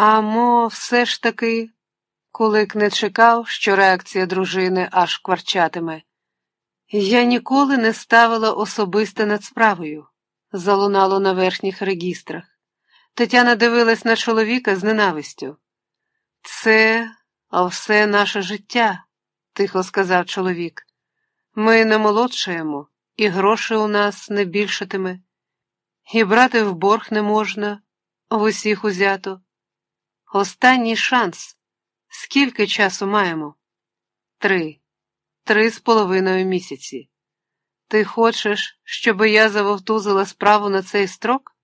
А мо, все ж таки, Кулик не чекав, що реакція дружини аж кварчатиме. Я ніколи не ставила особисте над справою, залунало на верхніх регістрах. Тетяна дивилась на чоловіка з ненавистю. Це все наше життя, тихо сказав чоловік. Ми не молодшаємо, і грошей у нас не більшатиме, і брати в борг не можна, в усіх узято. Останній шанс. Скільки часу маємо? Три. Три з половиною місяці. Ти хочеш, щоб я завовтузила справу на цей строк?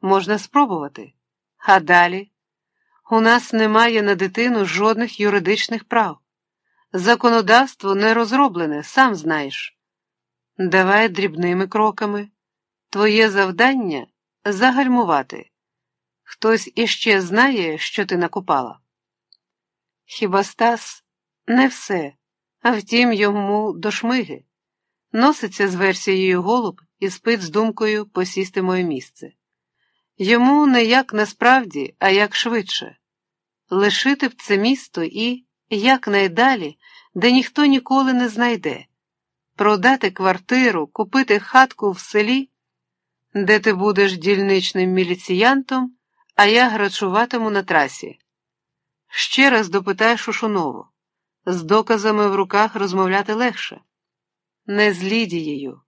Можна спробувати. А далі? У нас немає на дитину жодних юридичних прав. Законодавство не розроблене, сам знаєш. Давай дрібними кроками. Твоє завдання загальмувати. Хтось іще знає, що ти накопала. Хіба Стас не все, а втім, йому до шмиги. Носиться з версією голуб і спить з думкою посісти моє місце. Йому не як насправді, а як швидше. Лишити б це місто і, якнайдалі, де ніхто ніколи не знайде, продати квартиру, купити хатку в селі, де ти будеш дільничним міліціянтом, а я грачуватиму на трасі. Ще раз допитай Шушунову. З доказами в руках розмовляти легше. Не з Лідією.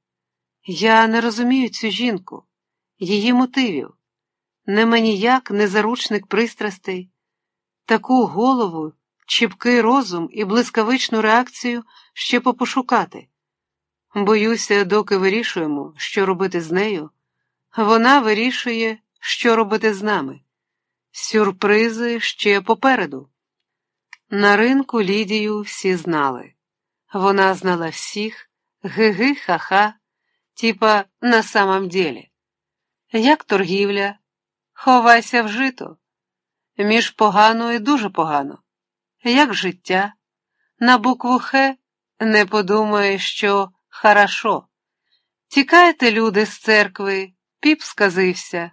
Я не розумію цю жінку, її мотивів. Не маніяк, не заручник пристрастей. Таку голову, чіпкий розум і блискавичну реакцію ще попошукати. Боюся, доки вирішуємо, що робити з нею, вона вирішує, що робити з нами. Сюрпризи ще попереду. На ринку Лідію всі знали. Вона знала всіх, ги-ги, ха-ха, типа на самом деле. Як торгівля, ховайся в жито. Між погано і дуже погано. Як життя, на букву Х не подумає, що хорошо. Тікайте, люди, з церкви, піп сказився.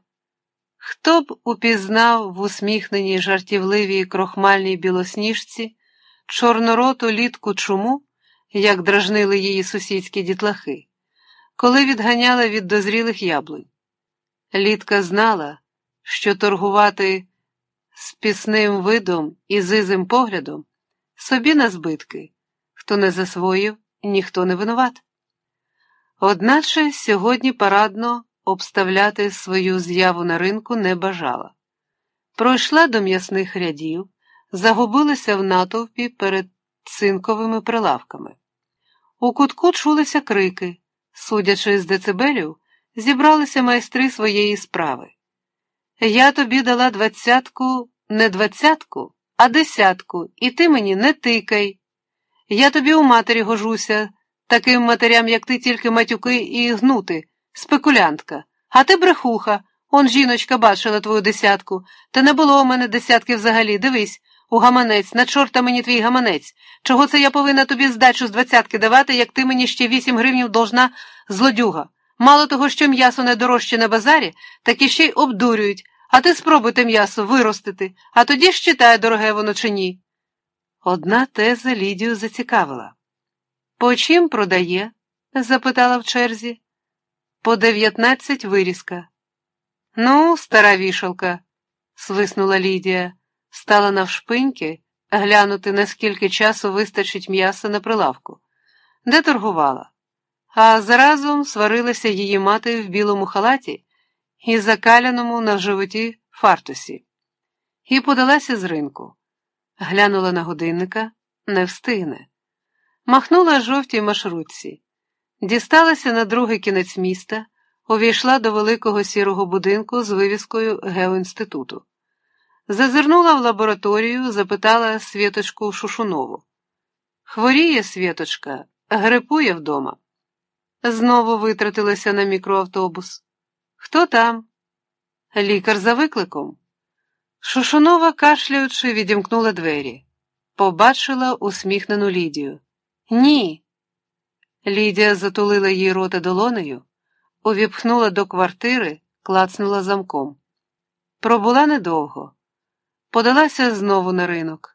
Хто б упізнав в усміхненій жартівливій крохмальній білосніжці чорнороту літку чуму, як дражнили її сусідські дітлахи, коли відганяла від дозрілих яблунь? Літка знала, що торгувати з пісним видом і зизим поглядом собі на збитки, хто не засвоїв, ніхто не винуват. Одначе сьогодні парадно обставляти свою з'яву на ринку не бажала. Пройшла до м'ясних рядів, загубилася в натовпі перед цинковими прилавками. У кутку чулися крики, судячи з децибелів, зібралися майстри своєї справи. Я тобі дала двадцятку, не двадцятку, а десятку, і ти мені не тикай. Я тобі у матері гожуся, таким матерям, як ти, тільки матюки і гнути спекулянтка, а ти брехуха. Он жіночка бачила твою десятку, та не було у мене десятки взагалі. Дивись, у гаманець, на чорта мені твій гаманець. Чого це я повинна тобі здачу з двадцятки давати, як ти мені ще вісім гривнів должна злодюга? Мало того, що м'ясо не дорожче на базарі, так і ще й обдурюють, а ти спробуй те м'ясо виростити, а тоді ж читай, дороге воно чи ні. Одна теза Лідію зацікавила. По чим продає? запитала в черзі. По дев'ятнадцять вирізка. Ну, стара вішалка, свиснула Лідія, стала навшпиньки глянути, наскільки часу вистачить м'яса на прилавку, де торгувала, а заразом сварилася її мати в білому халаті і закаляному на животі фартусі, і подалася з ринку. Глянула на годинника, не встигне, махнула жовтій маршрутці. Дісталася на другий кінець міста, увійшла до великого сірого будинку з вивіскою Геоінституту. Зазирнула в лабораторію, запитала Світочку Шушунову. Хворіє Світочка, грипує вдома. Знову витратилася на мікроавтобус. Хто там? Лікар за викликом. Шушунова, кашляючи, відімкнула двері. Побачила усміхнену Лідію. Ні. Лідія затулила їй рота долонею, увіпхнула до квартири, клацнула замком. Пробула недовго. подалася знову на ринок.